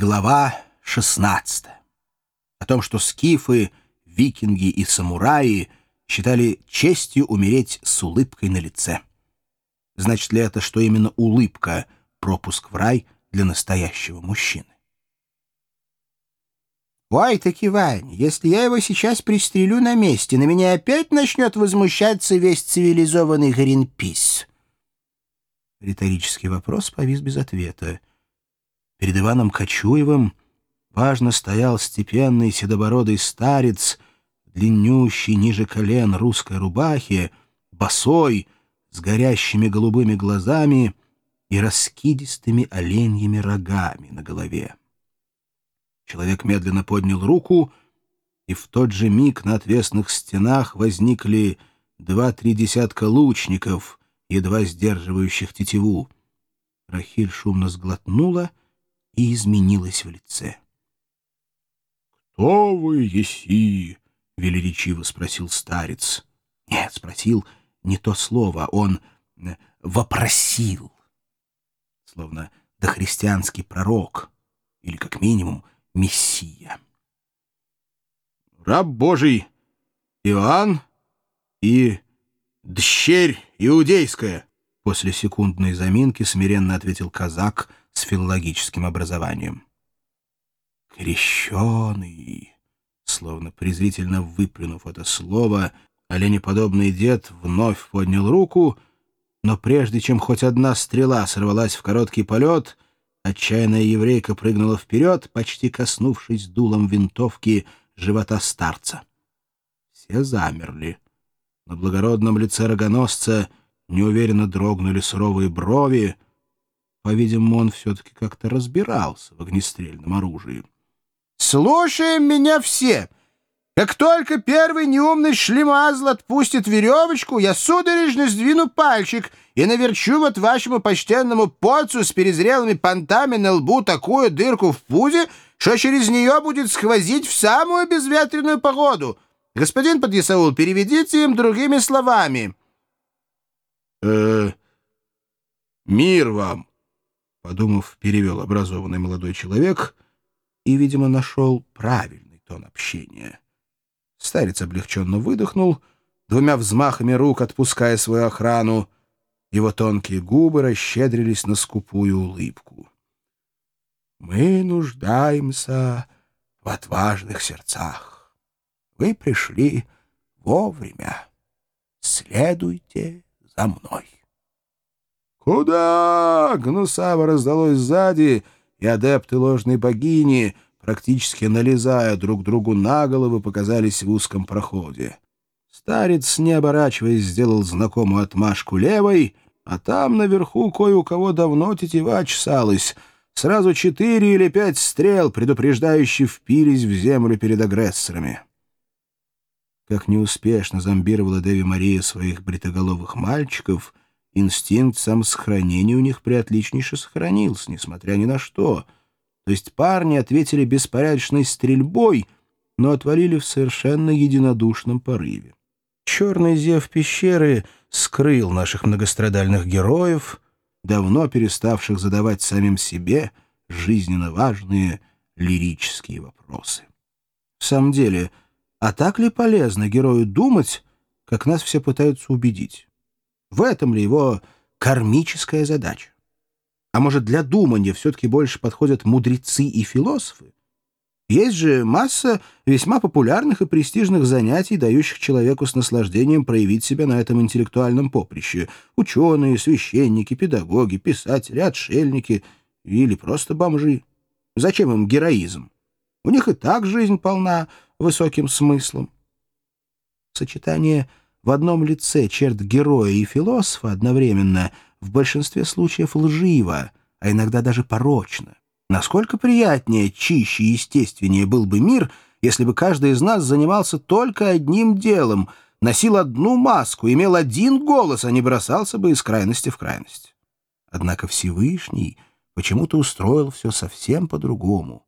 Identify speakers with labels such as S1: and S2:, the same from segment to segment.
S1: Глава 16. О том, что скифы, викинги и самураи считали честью умереть с улыбкой на лице. Значит ли это, что именно улыбка — пропуск в рай для настоящего мужчины?
S2: «Ой, таки, Вань, если я его сейчас пристрелю на месте, на меня опять начнет возмущаться весь цивилизованный Гринпис».
S1: Риторический вопрос повис без ответа. Перед Иваном Кочуевым важно стоял степенный седобородый старец, длиннющий ниже колен русской рубахи, босой, с горящими голубыми глазами и раскидистыми оленьими рогами на голове. Человек медленно поднял руку, и в тот же миг на отвесных стенах возникли два-три десятка лучников, едва сдерживающих тетиву. Рахиль шумно сглотнула — и изменилась в лице.
S3: «Кто вы еси?» — велеречиво спросил старец.
S1: Нет, спросил не то слово, он э, вопросил. Словно дохристианский пророк или, как минимум, мессия.
S3: «Раб Божий Иоанн и дщерь иудейская!»
S1: После секундной заминки смиренно ответил казак — с филологическим образованием. «Крещеный!» Словно презрительно выплюнув это слово, оленеподобный дед вновь поднял руку, но прежде чем хоть одна стрела сорвалась в короткий полет, отчаянная еврейка прыгнула вперед, почти коснувшись дулом винтовки живота старца. Все замерли. На благородном лице рогоносца неуверенно дрогнули суровые брови, по-видимому, он все-таки как-то разбирался в огнестрельном оружии.
S2: «Слушаем меня все! Как только первый неумный шлемазл отпустит веревочку, я сударежно сдвину пальчик и наверчу вот вашему почтенному поцу с перезрелыми понтами на лбу такую дырку в пузе, что через нее будет сквозить в самую безветренную погоду. Господин Подъясаул, переведите им другими словами».
S3: «Э-э... Мир вам!» Подумав, перевел образованный молодой человек и, видимо, нашел правильный тон общения. Старец облегченно выдохнул, двумя взмахами рук отпуская свою охрану. Его тонкие губы расщедрились на скупую улыбку. «Мы нуждаемся в отважных сердцах. Вы пришли вовремя. Следуйте за мной». «Куда?» — гнусаво раздалось сзади, и адепты ложной богини, практически налезая друг другу на головы, показались в узком проходе. Старец, не оборачиваясь, сделал знакомую отмашку левой, а там наверху кое у кого давно тетива чесалась. Сразу четыре или пять стрел, предупреждающие, впились в землю перед агрессорами. Как неуспешно зомбировала Деви Мария своих бритоголовых мальчиков — инстинкт самосохранения у них приотличнейше сохранился, несмотря ни на что. То есть парни ответили беспорядочной стрельбой, но отвалили в совершенно единодушном порыве. Черный зев пещеры скрыл наших многострадальных героев, давно переставших задавать самим себе жизненно важные лирические вопросы. В самом деле, а так ли полезно герою думать, как нас все пытаются убедить? В этом ли его кармическая задача? А может, для думания все-таки больше подходят мудрецы и философы? Есть же масса весьма популярных и престижных занятий, дающих человеку с наслаждением проявить себя на этом интеллектуальном поприще. Ученые, священники, педагоги, писатели, отшельники или просто бомжи. Зачем им героизм? У них и так жизнь полна высоким смыслом. Сочетание в одном лице черт героя и философа одновременно в большинстве случаев лживо, а иногда даже порочно. Насколько приятнее, чище и естественнее был бы мир, если бы каждый из нас занимался только одним делом, носил одну маску, имел один голос, а не бросался бы из крайности в крайность. Однако Всевышний почему-то устроил все совсем по-другому.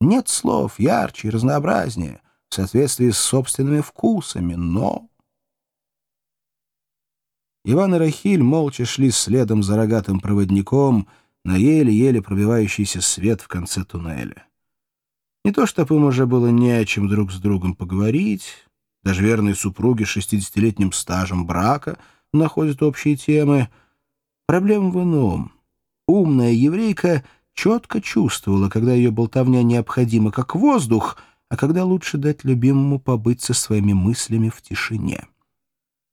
S3: Нет слов ярче и разнообразнее, в соответствии с собственными вкусами, но... Иван и Рахиль молча шли следом за рогатым проводником,
S1: на еле-еле пробивающийся свет в конце туннеля. Не то чтобы им уже было не о чем друг с другом поговорить, даже верные супруги с шестидесятилетним стажем брака находят общие темы. Проблема в ином. Умная еврейка четко чувствовала, когда ее болтовня необходима как воздух, а когда лучше дать любимому побыть со своими мыслями в тишине.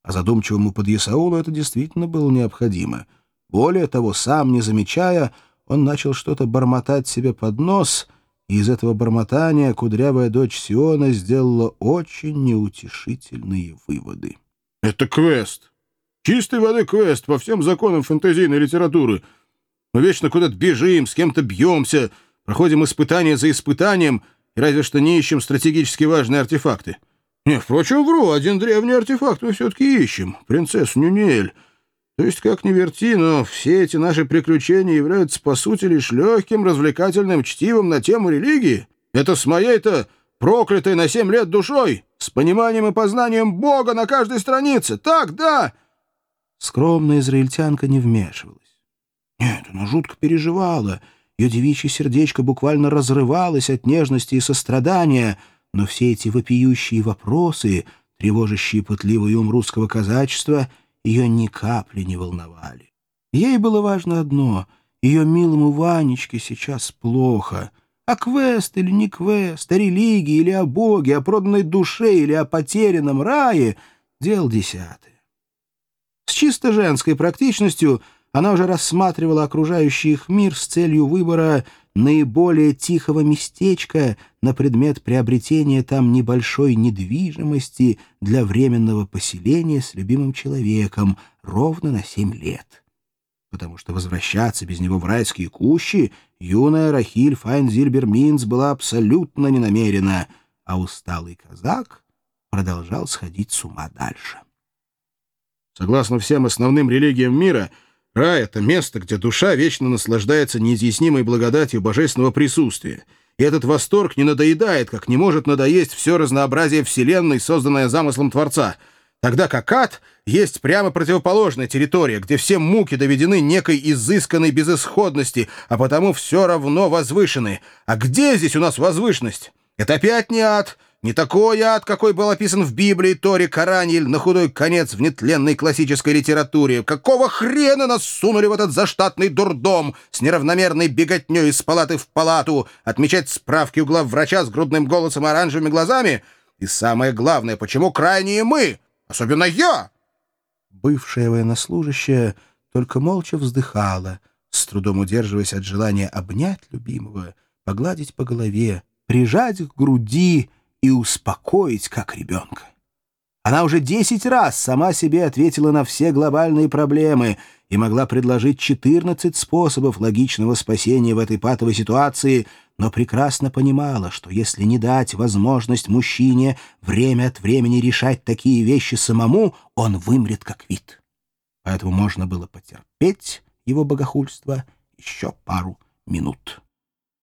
S1: А задумчивому подъясаулу это действительно было необходимо. Более того, сам не замечая, он начал что-то бормотать себе под нос — и из этого бормотания кудрявая дочь Сиона сделала очень неутешительные выводы.
S3: «Это квест. Чистой воды квест по всем законам фэнтезийной литературы. Мы вечно куда-то бежим, с кем-то бьемся, проходим испытания за испытанием, и разве что не ищем стратегически важные артефакты. Не, впрочем, вру, один древний артефакт мы все-таки ищем — принцессу Нюнель». То есть, как ни верти, но все эти наши приключения являются, по сути, лишь легким развлекательным чтивом на тему религии. Это с моей-то проклятой на семь лет душой, с пониманием и познанием Бога на каждой странице. Так, да?»
S1: Скромная израильтянка не вмешивалась. Нет, она жутко переживала. Ее девичье сердечко буквально разрывалось от нежности и сострадания, но все эти вопиющие вопросы, тревожащие пытливый ум русского казачества — ее ни капли не волновали. Ей было важно одно — ее милому Ванечке сейчас плохо. А квест или не квест, о религии или о Боге, о проданной душе или о потерянном рае — дело десятое. С чисто женской практичностью она уже рассматривала окружающий их мир с целью выбора наиболее тихого местечка на предмет приобретения там небольшой недвижимости для временного поселения с любимым человеком ровно на семь лет. Потому что возвращаться без него в райские кущи юная Рахиль Файнзильбер-Минц была абсолютно не намерена, а усталый казак продолжал сходить с ума дальше.
S3: Согласно всем основным религиям мира — Рай — это место, где душа вечно наслаждается неизъяснимой благодатью божественного присутствия. И этот восторг не надоедает, как не может надоесть все разнообразие Вселенной, созданное замыслом Творца. Тогда как ад есть прямо противоположная территория, где все муки доведены некой изысканной безысходности, а потому все равно возвышены. А где здесь у нас возвышенность? Это опять не ад — не такой ад, какой был описан в Библии, Торе, Коране или на худой конец в нетленной классической литературе. Какого хрена нас сунули в этот заштатный дурдом с неравномерной беготней из палаты в палату, отмечать справки у главврача с грудным голосом и оранжевыми глазами? И самое главное, почему крайние мы, особенно я?
S1: Бывшая военнослужащая только молча вздыхала, с трудом удерживаясь от желания обнять любимого, погладить по голове, прижать к груди, и успокоить как ребенка. Она уже десять раз сама себе ответила на все глобальные проблемы и могла предложить 14 способов логичного спасения в этой патовой ситуации, но прекрасно понимала, что если не дать возможность мужчине время от времени решать такие вещи самому, он вымрет как вид. Поэтому можно было потерпеть его богохульство еще пару минут.